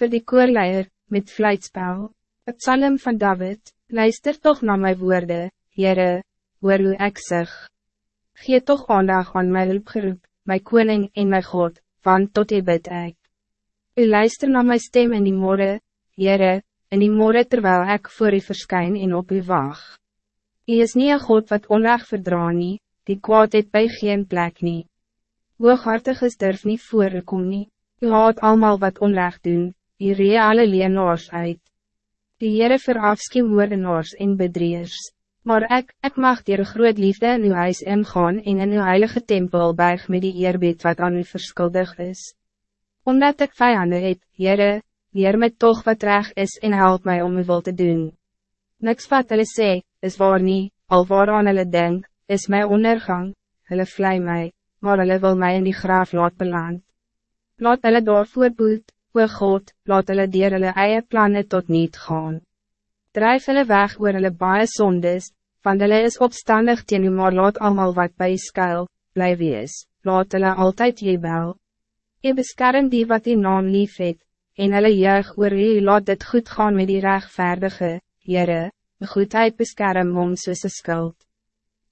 voor die koorleier, met fluitspel. Het psalm van David, luister toch naar mijn woorden, Heere, hoor hoe ek sig. Gee toch aandag aan my hulpgeroep, my koning en my God, want tot u bid ek. U luister naar mijn stem in die morgen, Heere, in die morgen terwijl ik voor u verschijn en op u wacht. U is niet een God wat onrecht verdra nie, die kwaad het by geen plek nie. Hooghartig is durf nie voorkom nie, u haat allemaal wat onrecht doen, u ree alle leenaars uit. Die Heere verafskie moordenaars en bedriers, maar ik, ik mag dier groot liefde in uw huis ingaan en in uw heilige tempel berg met die eerbied wat aan u verskuldig is. Omdat ik vijanden het, Heere, leer my toch wat reg is en help mij om u wil te doen. Niks wat hulle sê, is waar nie, al waaraan hulle denk, is my ondergang, hulle vlei my, maar hulle wil mij in die graaf laat beland. Laat hulle daarvoor boet, o God, laat hulle dier hulle eie plannen tot niet gaan. Drijf hulle weg oor hulle baie sondes, want hulle is opstandig teen u maar laat allemaal wat bij skuil, bly wees, laat hulle altyd jebel. Je beskerm die wat die naam lief het, en hulle juig oor u laat dit goed gaan met die rechtvaardige, Jere, goedheid beskerm om soos een skuld.